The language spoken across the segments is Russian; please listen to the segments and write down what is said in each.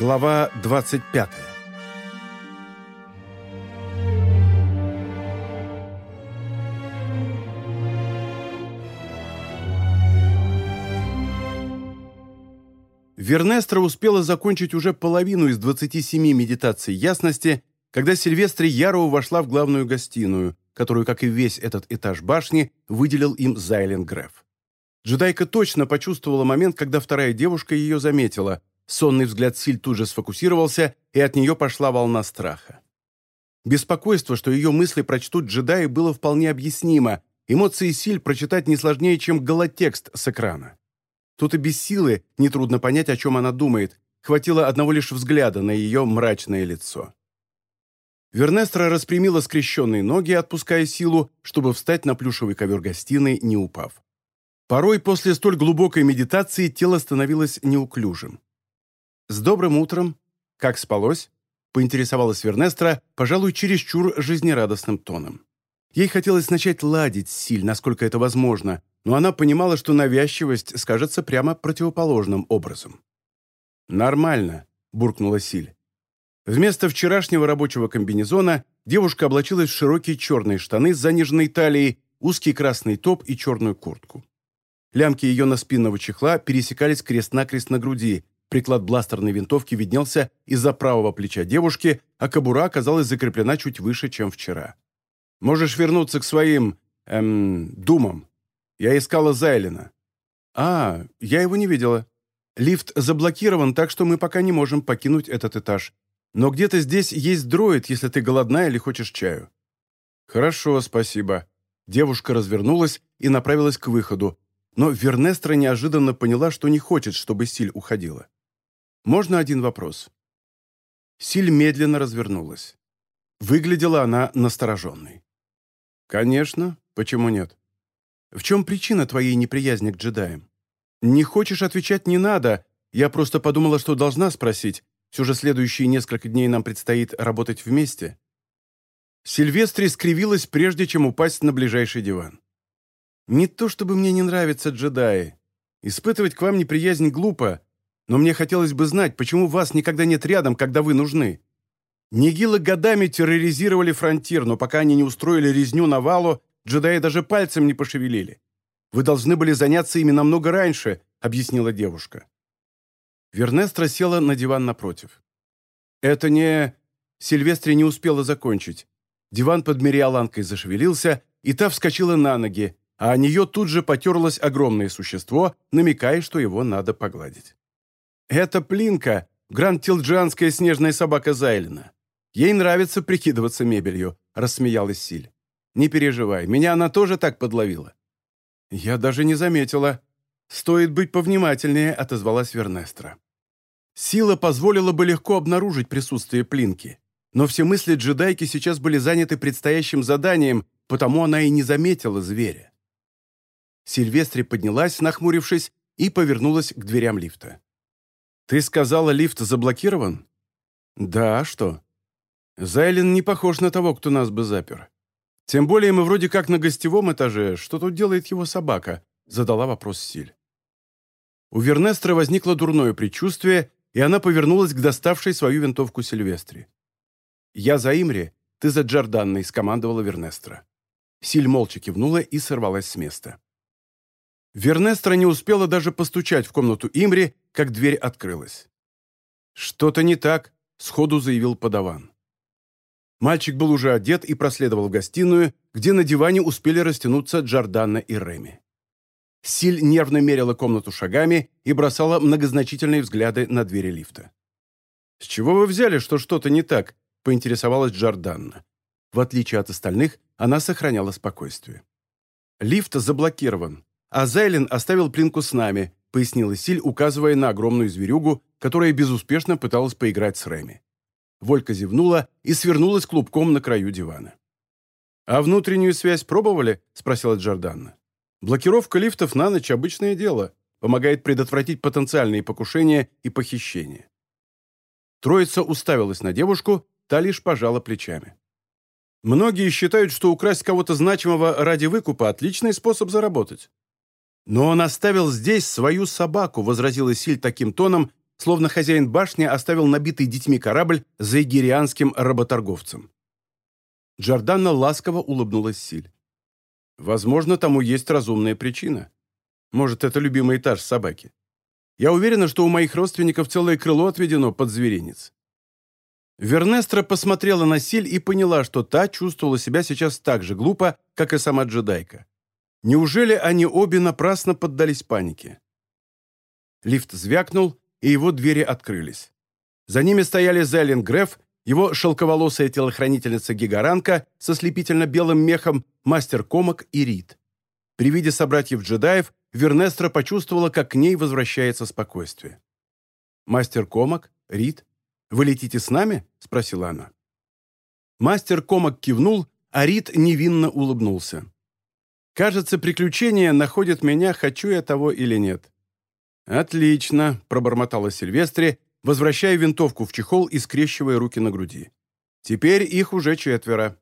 Глава 25 Вернестра успела закончить уже половину из 27 медитаций ясности, когда Сильвестре Яроу вошла в главную гостиную, которую, как и весь этот этаж башни, выделил им Зайлен Греф. Джедайка точно почувствовала момент, когда вторая девушка ее заметила. Сонный взгляд Силь тут же сфокусировался, и от нее пошла волна страха. Беспокойство, что ее мысли прочтут джедаи, было вполне объяснимо. Эмоции Силь прочитать не сложнее, чем голотекст с экрана. Тут и без силы нетрудно понять, о чем она думает. Хватило одного лишь взгляда на ее мрачное лицо. Вернестра распрямила скрещенные ноги, отпуская силу, чтобы встать на плюшевый ковер гостиной, не упав. Порой после столь глубокой медитации тело становилось неуклюжим. «С добрым утром! Как спалось?» — поинтересовалась Вернестра, пожалуй, чересчур жизнерадостным тоном. Ей хотелось начать ладить Силь, насколько это возможно, но она понимала, что навязчивость скажется прямо противоположным образом. «Нормально», — буркнула Силь. Вместо вчерашнего рабочего комбинезона девушка облачилась в широкие черные штаны с заниженной талией, узкий красный топ и черную куртку. Лямки ее наспинного чехла пересекались крест-накрест на груди, приклад бластерной винтовки виднелся из-за правого плеча девушки, а кобура оказалась закреплена чуть выше, чем вчера. «Можешь вернуться к своим... эм... думам. Я искала Зайлина». «А, я его не видела. Лифт заблокирован, так что мы пока не можем покинуть этот этаж. Но где-то здесь есть дроид, если ты голодна или хочешь чаю». «Хорошо, спасибо». Девушка развернулась и направилась к выходу, но Вернестра неожиданно поняла, что не хочет, чтобы Силь уходила. «Можно один вопрос?» Силь медленно развернулась. Выглядела она настороженной. «Конечно. Почему нет?» «В чем причина твоей неприязни к джедаям?» «Не хочешь отвечать, не надо. Я просто подумала, что должна спросить. Все же следующие несколько дней нам предстоит работать вместе». Сильвестри скривилась, прежде чем упасть на ближайший диван. Не то чтобы мне не нравятся джедаи. Испытывать к вам неприязнь глупо, но мне хотелось бы знать, почему вас никогда нет рядом, когда вы нужны. Нигилы годами терроризировали фронтир, но пока они не устроили резню на валу, джедаи даже пальцем не пошевелили. Вы должны были заняться ими намного раньше, объяснила девушка. Вернестра села на диван напротив. Это не... Сильвестре не успела закончить. Диван под Мириаланкой зашевелился, и та вскочила на ноги, а о нее тут же потерлось огромное существо, намекая, что его надо погладить. «Это Плинка, гранд-тилджанская снежная собака Зайлина. Ей нравится прикидываться мебелью», — рассмеялась Силь. «Не переживай, меня она тоже так подловила». «Я даже не заметила. Стоит быть повнимательнее», — отозвалась Вернестра. Сила позволила бы легко обнаружить присутствие Плинки, но все мысли джедайки сейчас были заняты предстоящим заданием, потому она и не заметила зверя. Сильвестри поднялась, нахмурившись, и повернулась к дверям лифта. «Ты сказала, лифт заблокирован?» «Да, а что?» «Зайлен не похож на того, кто нас бы запер. Тем более мы вроде как на гостевом этаже. Что тут делает его собака?» задала вопрос Силь. У Вернестра возникло дурное предчувствие, и она повернулась к доставшей свою винтовку Сильвестре. «Я за Имри, ты за Джорданной», — скомандовала Вернестра. Силь молча кивнула и сорвалась с места. Вернестра не успела даже постучать в комнату Имри, как дверь открылась. «Что-то не так», — сходу заявил подаван. Мальчик был уже одет и проследовал в гостиную, где на диване успели растянуться Джордана и Реми. Силь нервно мерила комнату шагами и бросала многозначительные взгляды на двери лифта. «С чего вы взяли, что что-то не так?» — поинтересовалась Джорданна. В отличие от остальных, она сохраняла спокойствие. «Лифт заблокирован. «А Зайлин оставил Плинку с нами», — пояснила Силь, указывая на огромную зверюгу, которая безуспешно пыталась поиграть с Рэми. Волька зевнула и свернулась клубком на краю дивана. «А внутреннюю связь пробовали?» — спросила Джорданна. «Блокировка лифтов на ночь — обычное дело. Помогает предотвратить потенциальные покушения и похищения». Троица уставилась на девушку, та лишь пожала плечами. «Многие считают, что украсть кого-то значимого ради выкупа – отличный способ заработать. «Но он оставил здесь свою собаку», — возразила Силь таким тоном, словно хозяин башни оставил набитый детьми корабль за эгирианским работорговцем. Джорданна ласково улыбнулась Силь. «Возможно, тому есть разумная причина. Может, это любимый этаж собаки. Я уверена, что у моих родственников целое крыло отведено под зверинец». Вернестра посмотрела на Силь и поняла, что та чувствовала себя сейчас так же глупо, как и сама джедайка. Неужели они обе напрасно поддались панике? Лифт звякнул, и его двери открылись. За ними стояли Зелен Греф, его шелковолосая телохранительница Гигаранка со слепительно-белым мехом, мастер Комок и Рид. При виде собратьев-джедаев Вернестра почувствовала, как к ней возвращается спокойствие. «Мастер Комок? Рид? Вы летите с нами?» – спросила она. Мастер Комок кивнул, а Рид невинно улыбнулся. «Кажется, приключения находят меня, хочу я того или нет. «Отлично», – пробормотала Сильвестре, возвращая винтовку в чехол и скрещивая руки на груди. «Теперь их уже четверо.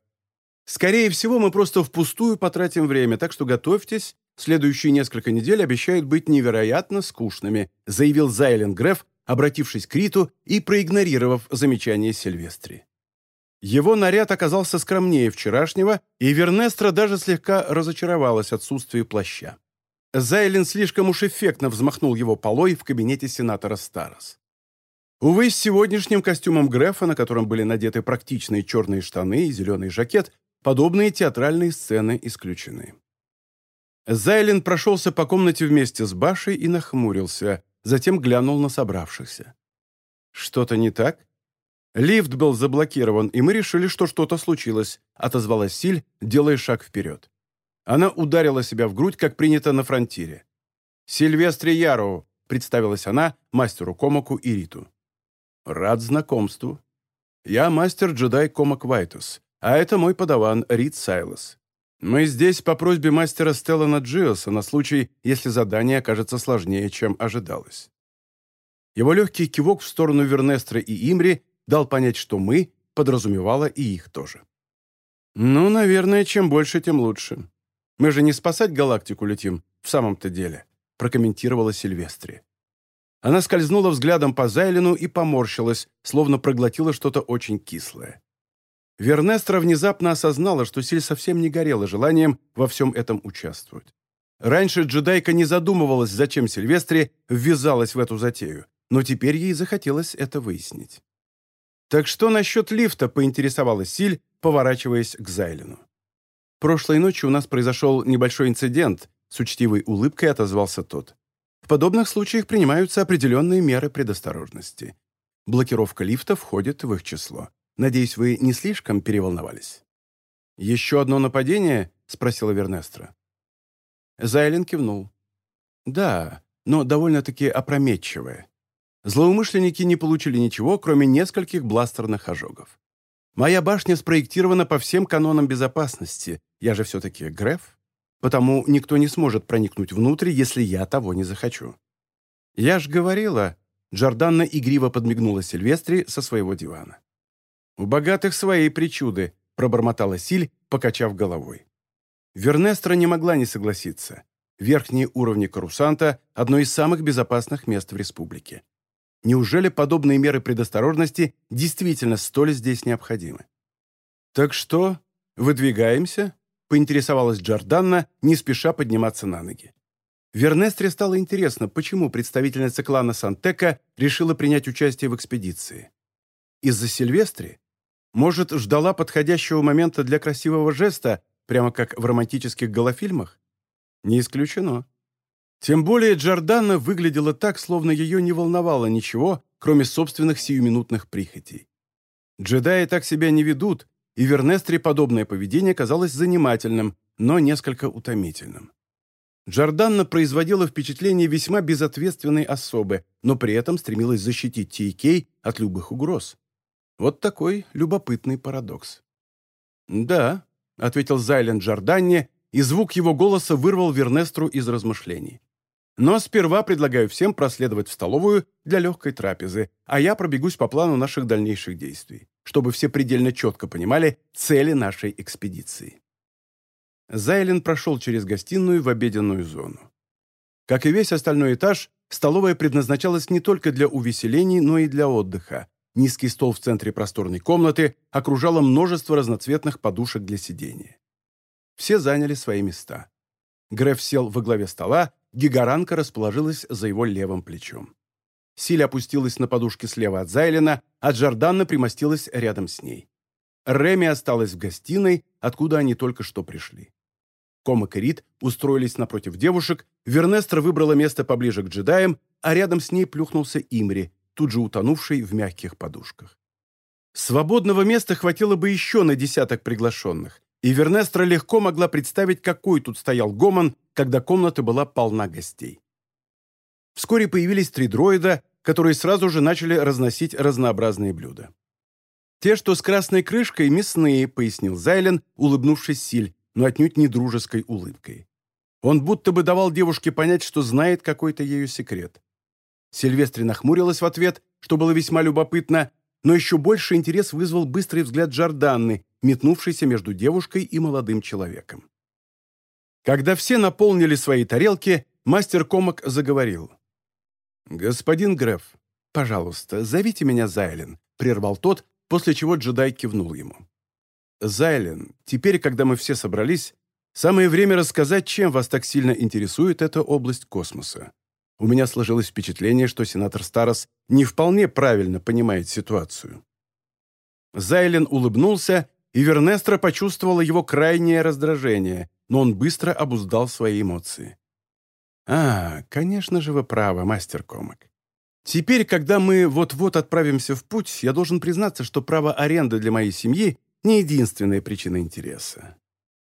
Скорее всего, мы просто впустую потратим время, так что готовьтесь. Следующие несколько недель обещают быть невероятно скучными», заявил Зайлен Греф, обратившись к Риту и проигнорировав замечание Сильвестри. Его наряд оказался скромнее вчерашнего, и Вернестра даже слегка разочаровалась отсутствию плаща. Зайлин слишком уж эффектно взмахнул его полой в кабинете сенатора Старос. Увы, с сегодняшним костюмом Грефа, на котором были надеты практичные черные штаны и зеленый жакет, подобные театральные сцены исключены. Зайлин прошелся по комнате вместе с Башей и нахмурился, затем глянул на собравшихся. «Что-то не так?» «Лифт был заблокирован, и мы решили, что что-то случилось», отозвалась Силь, делая шаг вперед. Она ударила себя в грудь, как принято на фронтире. «Сильвестре Яроу», — представилась она мастеру Комаку и Риту. «Рад знакомству. Я мастер-джедай Комак Вайтус, а это мой подаван Рит Сайлос. Мы здесь по просьбе мастера Стеллана Джиоса на случай, если задание окажется сложнее, чем ожидалось». Его легкий кивок в сторону Вернестра и Имри дал понять, что мы подразумевало и их тоже. «Ну, наверное, чем больше, тем лучше. Мы же не спасать галактику летим, в самом-то деле», прокомментировала Сильвестри. Она скользнула взглядом по Зайлину и поморщилась, словно проглотила что-то очень кислое. Вернестра внезапно осознала, что Силь совсем не горела желанием во всем этом участвовать. Раньше джедайка не задумывалась, зачем Сильвестре ввязалась в эту затею, но теперь ей захотелось это выяснить. «Так что насчет лифта?» – поинтересовалась Силь, поворачиваясь к Зайлину. «Прошлой ночью у нас произошел небольшой инцидент», с учтивой улыбкой отозвался тот. «В подобных случаях принимаются определенные меры предосторожности. Блокировка лифта входит в их число. Надеюсь, вы не слишком переволновались?» «Еще одно нападение?» — спросила Вернестра. Зайлен кивнул. «Да, но довольно-таки опрометчивое. Злоумышленники не получили ничего, кроме нескольких бластерных ожогов. Моя башня спроектирована по всем канонам безопасности. Я же все-таки Греф. Потому никто не сможет проникнуть внутрь, если я того не захочу. Я ж говорила... Джорданна игриво подмигнула Сильвестре со своего дивана. «У богатых свои причуды», — пробормотала Силь, покачав головой. Вернестра не могла не согласиться. Верхние уровни Карусанта – одно из самых безопасных мест в республике. Неужели подобные меры предосторожности действительно столь здесь необходимы? «Так что, выдвигаемся?» — поинтересовалась Джорданна, не спеша подниматься на ноги. Вернестре стало интересно, почему представительница клана Сантека решила принять участие в экспедиции. Из-за Сильвестри? Может, ждала подходящего момента для красивого жеста, прямо как в романтических голофильмах? Не исключено. Тем более Джордана выглядела так, словно ее не волновало ничего, кроме собственных сиюминутных прихотей. Джедаи так себя не ведут, и Вернестре подобное поведение казалось занимательным, но несколько утомительным. Джорданна производила впечатление весьма безответственной особы, но при этом стремилась защитить Тейкей от любых угроз. Вот такой любопытный парадокс. «Да», — ответил Зайлен Джорданне, и звук его голоса вырвал Вернестру из размышлений. Но сперва предлагаю всем проследовать в столовую для легкой трапезы, а я пробегусь по плану наших дальнейших действий, чтобы все предельно четко понимали цели нашей экспедиции. Зайлен прошел через гостиную в обеденную зону. Как и весь остальной этаж, столовая предназначалась не только для увеселений, но и для отдыха. Низкий стол в центре просторной комнаты окружало множество разноцветных подушек для сидения. Все заняли свои места. Греф сел во главе стола, Гигаранка расположилась за его левым плечом. Силя опустилась на подушке слева от Зайлена, а Джорданна примостилась рядом с ней. Реми осталась в гостиной, откуда они только что пришли. Комак и Рид устроились напротив девушек, Вернестра выбрала место поближе к джедаям, а рядом с ней плюхнулся Имри, тут же утонувший в мягких подушках. Свободного места хватило бы еще на десяток приглашенных, и Вернестра легко могла представить, какой тут стоял гомон, когда комната была полна гостей. Вскоре появились три дроида, которые сразу же начали разносить разнообразные блюда. «Те, что с красной крышкой, мясные», — пояснил Зайлен, улыбнувшись Силь, но отнюдь не дружеской улыбкой. Он будто бы давал девушке понять, что знает какой-то ее секрет. Сильвестри нахмурилась в ответ, что было весьма любопытно, но еще больше интерес вызвал быстрый взгляд Джорданны, метнувшийся между девушкой и молодым человеком. Когда все наполнили свои тарелки, мастер Комок заговорил. «Господин Греф, пожалуйста, зовите меня Зайлен», — прервал тот, после чего джедай кивнул ему. «Зайлен, теперь, когда мы все собрались, самое время рассказать, чем вас так сильно интересует эта область космоса. У меня сложилось впечатление, что сенатор Старос не вполне правильно понимает ситуацию». Зайлен улыбнулся, и Вернестра почувствовала его крайнее раздражение, но он быстро обуздал свои эмоции. «А, конечно же вы правы, мастер Комок. Теперь, когда мы вот-вот отправимся в путь, я должен признаться, что право аренды для моей семьи не единственная причина интереса.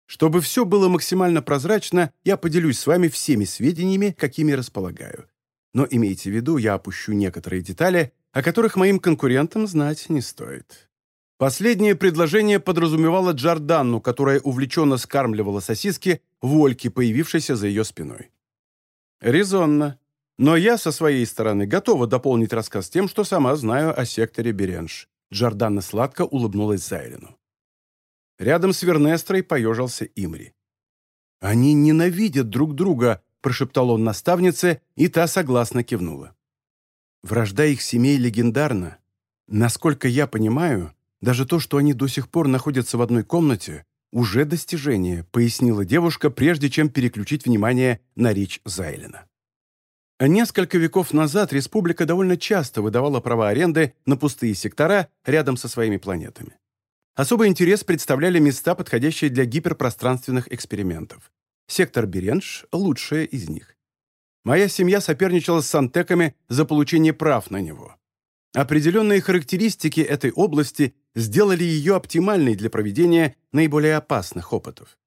Чтобы все было максимально прозрачно, я поделюсь с вами всеми сведениями, какими располагаю. Но имейте в виду, я опущу некоторые детали, о которых моим конкурентам знать не стоит. Последнее предложение подразумевало Джорданну, которая увлеченно скармливала сосиски Вольке, появившейся за ее спиной. Резонно. Но я со своей стороны готова дополнить рассказ тем, что сама знаю о секторе Беренж. Джорданна сладко улыбнулась Зайлену. Рядом с Вернестрой поежился Имри. «Они ненавидят друг друга», – прошептал он наставнице, и та согласно кивнула. «Вражда их семей легендарна. Насколько я понимаю, даже то, что они до сих пор находятся в одной комнате, уже достижение», – пояснила девушка, прежде чем переключить внимание на речь Зайлена. Несколько веков назад республика довольно часто выдавала права аренды на пустые сектора рядом со своими планетами. Особый интерес представляли места, подходящие для гиперпространственных экспериментов. Сектор Беренж – лучшая из них. Моя семья соперничала с Сантеками за получение прав на него. Определенные характеристики этой области сделали ее оптимальной для проведения наиболее опасных опытов.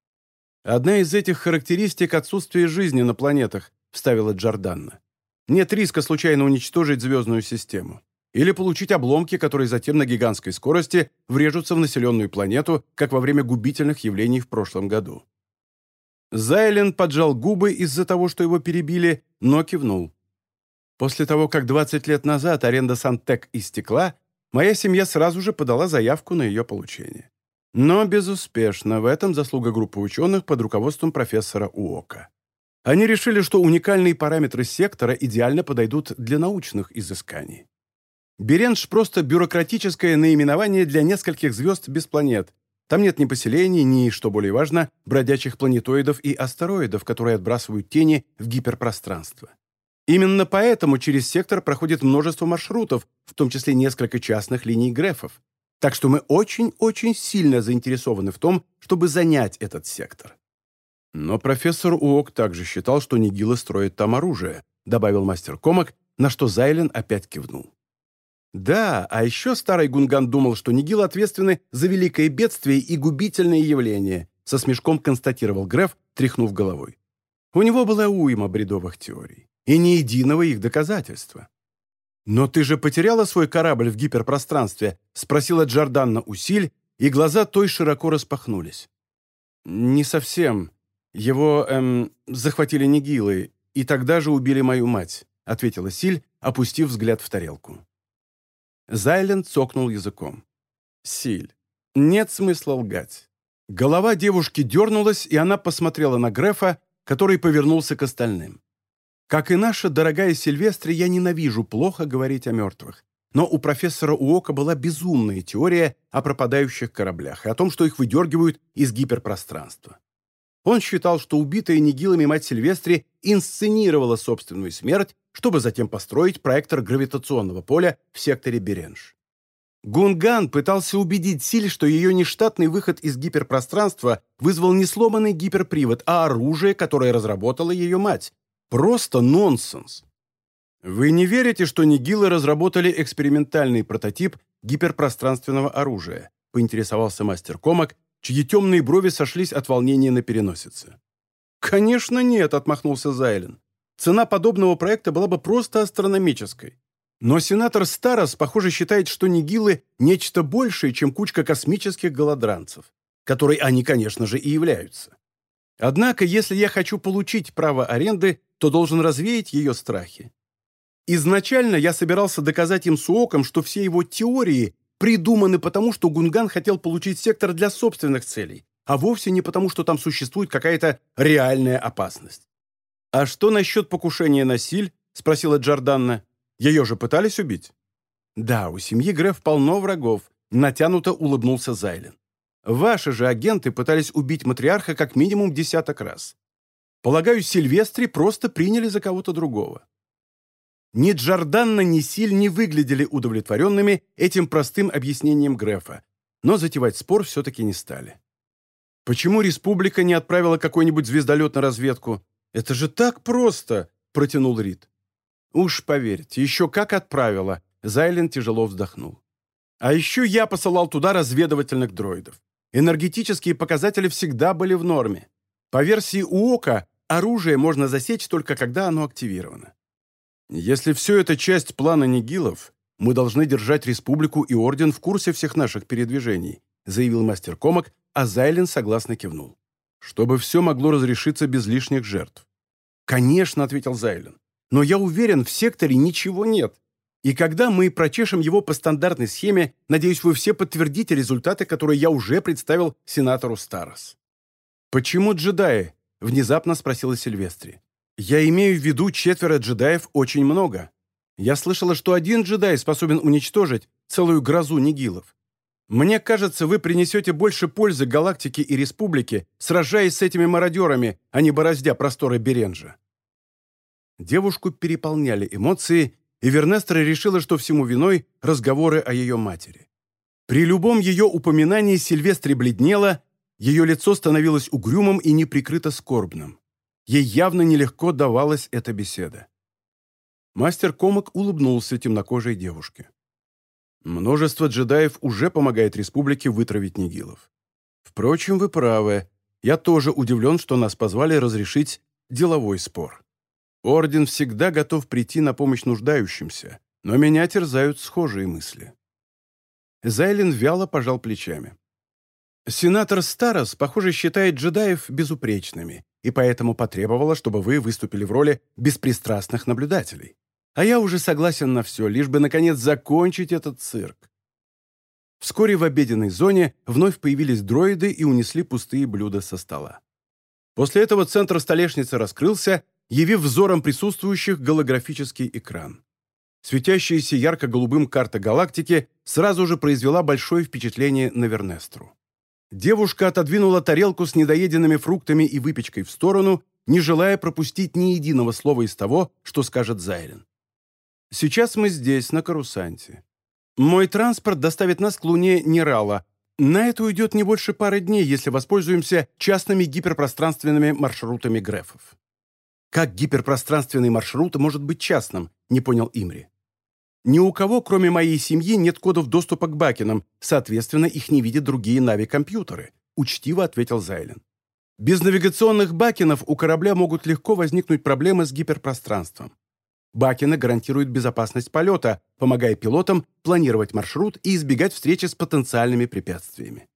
Одна из этих характеристик – отсутствие жизни на планетах, вставила Джорданна. Нет риска случайно уничтожить звездную систему. Или получить обломки, которые затем на гигантской скорости врежутся в населенную планету, как во время губительных явлений в прошлом году. Зайлен поджал губы из-за того, что его перебили, но кивнул. После того, как 20 лет назад аренда Сантек истекла, моя семья сразу же подала заявку на ее получение. Но безуспешно. В этом заслуга группы ученых под руководством профессора Уока. Они решили, что уникальные параметры сектора идеально подойдут для научных изысканий. Беренж – просто бюрократическое наименование для нескольких звезд без планет. Там нет ни поселений, ни, что более важно, бродячих планетоидов и астероидов, которые отбрасывают тени в гиперпространство. Именно поэтому через сектор проходит множество маршрутов, в том числе несколько частных линий Грефов. Так что мы очень-очень сильно заинтересованы в том, чтобы занять этот сектор. Но профессор Уок также считал, что Нигилы строят там оружие, добавил мастер Комок, на что Зайлен опять кивнул. Да, а еще старый Гунган думал, что Нигилы ответственны за великое бедствие и губительные явления, со смешком констатировал Греф, тряхнув головой. У него была уйма бредовых теорий, и ни единого их доказательства. «Но ты же потеряла свой корабль в гиперпространстве?» — спросила Джорданна Усиль, и глаза той широко распахнулись. «Не совсем», «Его, эм, захватили нигилы, и тогда же убили мою мать», — ответила Силь, опустив взгляд в тарелку. Зайлен цокнул языком. «Силь, нет смысла лгать». Голова девушки дернулась, и она посмотрела на Грефа, который повернулся к остальным. Как и наша дорогая Сильвестре, я ненавижу плохо говорить о мертвых. Но у профессора Уока была безумная теория о пропадающих кораблях и о том, что их выдергивают из гиперпространства. Он считал, что убитая Нигилами мать Сильвестри инсценировала собственную смерть, чтобы затем построить проектор гравитационного поля в секторе Беренж. Гунган пытался убедить Силь, что ее нештатный выход из гиперпространства вызвал не сломанный гиперпривод, а оружие, которое разработала ее мать. Просто нонсенс. Вы не верите, что Нигилы разработали экспериментальный прототип гиперпространственного оружия? поинтересовался мастер Комок, чьи темные брови сошлись от волнения на переносице. «Конечно нет», — отмахнулся Зайлен. «Цена подобного проекта была бы просто астрономической. Но сенатор Старос, похоже, считает, что Нигилы – нечто большее, чем кучка космических голодранцев, которой они, конечно же, и являются. Однако, если я хочу получить право аренды, то должен развеять ее страхи. Изначально я собирался доказать им Суоком, что все его теории придуманы потому, что Гунган хотел получить сектор для собственных целей, а вовсе не потому, что там существует какая-то реальная опасность. «А что насчет покушения на Силь?» – спросила Джорданна. Ее же пытались убить?» «Да, у семьи Греф полно врагов», — натянуто улыбнулся Зайлен. «Ваши же агенты пытались убить матриарха как минимум десяток раз. Полагаю, Сильвестри просто приняли за кого-то другого». Ни Джорданна, ни Силь не выглядели удовлетворенными этим простым объяснением Грефа, но затевать спор все-таки не стали. «Почему республика не отправила какой-нибудь звездолет на разведку? Это же так просто!» – протянул Рид. «Уж поверьте, еще как отправила», — Зайлен тяжело вздохнул. «А еще я посылал туда разведывательных дроидов. Энергетические показатели всегда были в норме. По версии УОКа, оружие можно засечь только когда оно активировано. Если все это часть плана Нигилов, мы должны держать Республику и Орден в курсе всех наших передвижений», заявил мастер Комок, а Зайлен согласно кивнул. «Чтобы все могло разрешиться без лишних жертв». «Конечно», — ответил Зайлен. Но я уверен, в секторе ничего нет. И когда мы прочешем его по стандартной схеме, надеюсь, вы все подтвердите результаты, которые я уже представил сенатору Старос. «Почему джедаи?» – внезапно спросила Сильвестри. «Я имею в виду четверо джедаев очень много. Я слышала, что один джедай способен уничтожить целую грозу нигилов. Мне кажется, вы принесете больше пользы галактике и республике, сражаясь с этими мародерами, а не бороздя просторы Беренжа. Девушку переполняли эмоции, и Вернестра решила, что всему виной разговоры о ее матери. При любом ее упоминании Сильвестре бледнела, ее лицо становилось угрюмым и неприкрыто скорбным. Ей явно нелегко давалась эта беседа. Мастер Комок улыбнулся темнокожей девушке. Множество джедаев уже помогает республике вытравить Нигилов. Впрочем, вы правы. Я тоже удивлен, что нас позвали разрешить деловой спор. Орден всегда готов прийти на помощь нуждающимся, но меня терзают схожие мысли. Зайлен вяло пожал плечами. Сенатор Старос, похоже, считает джедаев безупречными, и поэтому потребовала, чтобы вы выступили в роли беспристрастных наблюдателей. А я уже согласен на все, лишь бы, наконец, закончить этот цирк. Вскоре в обеденной зоне вновь появились дроиды и унесли пустые блюда со стола. После этого центр столешницы раскрылся, явив взором присутствующих голографический экран. Светящаяся ярко-голубым карта галактики сразу же произвела большое впечатление на Вернестру. Девушка отодвинула тарелку с недоеденными фруктами и выпечкой в сторону, не желая пропустить ни единого слова из того, что скажет Зайрен. «Сейчас мы здесь, на Карусанте. Мой транспорт доставит нас к Луне Нерала. На это уйдет не больше пары дней, если воспользуемся частными гиперпространственными маршрутами Грефов. Как гиперпространственный маршрут может быть частным, не понял Имри. Ни у кого, кроме моей семьи, нет кодов доступа к бакенам, соответственно, их не видят другие Нави-компьютеры, учтиво ответил Зайлен. Без навигационных бакенов у корабля могут легко возникнуть проблемы с гиперпространством. Бакены гарантируют безопасность полета, помогая пилотам планировать маршрут и избегать встречи с потенциальными препятствиями.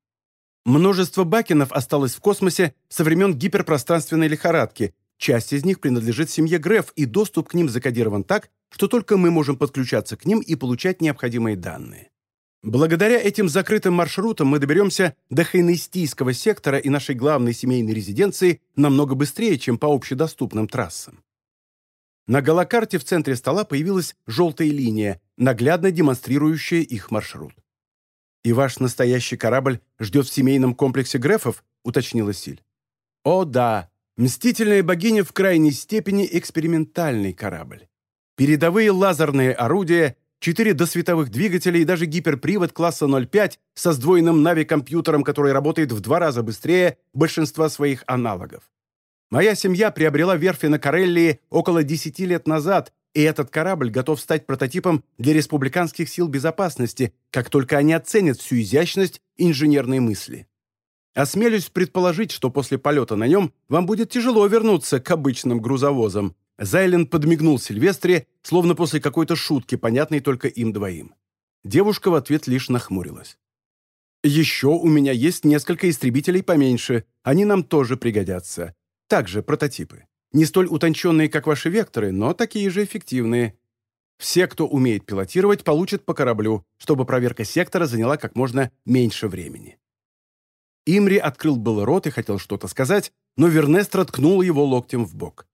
Множество бакенов осталось в космосе со времен гиперпространственной лихорадки, Часть из них принадлежит семье Греф, и доступ к ним закодирован так, что только мы можем подключаться к ним и получать необходимые данные. Благодаря этим закрытым маршрутам мы доберемся до Хайнестийского сектора и нашей главной семейной резиденции намного быстрее, чем по общедоступным трассам. На голокарте в центре стола появилась желтая линия, наглядно демонстрирующая их маршрут. «И ваш настоящий корабль ждет в семейном комплексе Грефов?» — уточнила Силь. «О, да. Мстительная богиня в крайней степени экспериментальный корабль. Передовые лазерные орудия, четыре досветовых двигателя и даже гиперпривод класса 0.5 со сдвоенным Нави-компьютером, который работает в два раза быстрее большинства своих аналогов. Моя семья приобрела верфи на Кареллии около 10 лет назад, и этот корабль готов стать прототипом для республиканских сил безопасности, как только они оценят всю изящность инженерной мысли. Осмелюсь предположить, что после полета на нем вам будет тяжело вернуться к обычным грузовозам». Зайлен подмигнул Сильвестре, словно после какой-то шутки, понятной только им двоим. Девушка в ответ лишь нахмурилась. «Еще у меня есть несколько истребителей поменьше. Они нам тоже пригодятся. Также прототипы. Не столь утонченные, как ваши векторы, но такие же эффективные. Все, кто умеет пилотировать, получат по кораблю, чтобы проверка сектора заняла как можно меньше времени. Имри открыл был рот и хотел что-то сказать, но Вернестра ткнул его локтем в бок.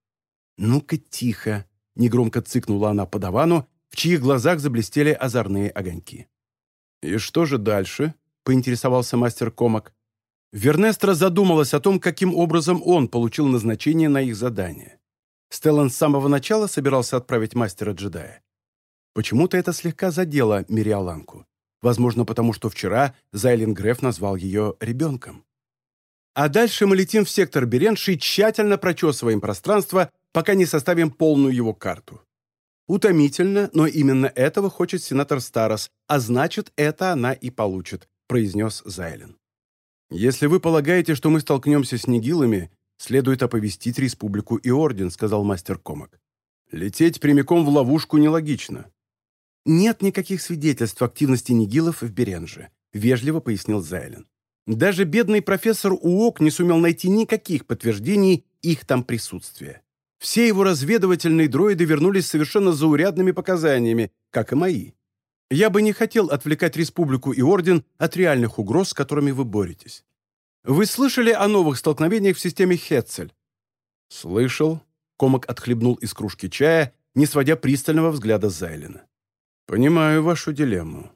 «Ну-ка, тихо!» — негромко цыкнула она по давану, в чьих глазах заблестели озорные огоньки. «И что же дальше?» — поинтересовался мастер Комок. Вернестра задумалась о том, каким образом он получил назначение на их задание. Стеллан с самого начала собирался отправить мастера-джедая. Почему-то это слегка задело Мириаланку. Возможно, потому что вчера Зайлин Греф назвал ее ребенком. А дальше мы летим в сектор Беренши и тщательно прочесываем пространство, пока не составим полную его карту. Утомительно, но именно этого хочет сенатор Старос, а значит, это она и получит, произнес Зайлин. «Если вы полагаете, что мы столкнемся с нигилами, следует оповестить республику и орден», сказал мастер Комок. «Лететь прямиком в ловушку нелогично. «Нет никаких свидетельств активности нигилов в Беренже», — вежливо пояснил Зайлен. «Даже бедный профессор Уок не сумел найти никаких подтверждений их там присутствия. Все его разведывательные дроиды вернулись совершенно заурядными показаниями, как и мои. Я бы не хотел отвлекать Республику и Орден от реальных угроз, с которыми вы боретесь. Вы слышали о новых столкновениях в системе Хетцель?» «Слышал», — Комок отхлебнул из кружки чая, не сводя пристального взгляда Зайлена. «Понимаю вашу дилемму».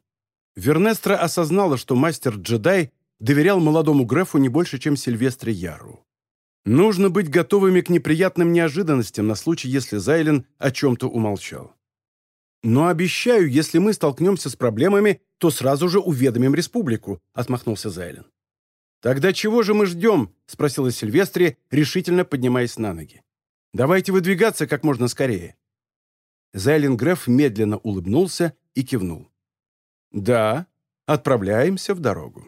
Вернестра осознала, что мастер-джедай доверял молодому Грефу не больше, чем Сильвестре Яру. Нужно быть готовыми к неприятным неожиданностям на случай, если Зайлен о чем-то умолчал. «Но обещаю, если мы столкнемся с проблемами, то сразу же уведомим республику», — отмахнулся Зайлен. «Тогда чего же мы ждем?» — спросила Сильвестре, решительно поднимаясь на ноги. «Давайте выдвигаться как можно скорее». Зайленгреф медленно улыбнулся и кивнул. «Да, отправляемся в дорогу».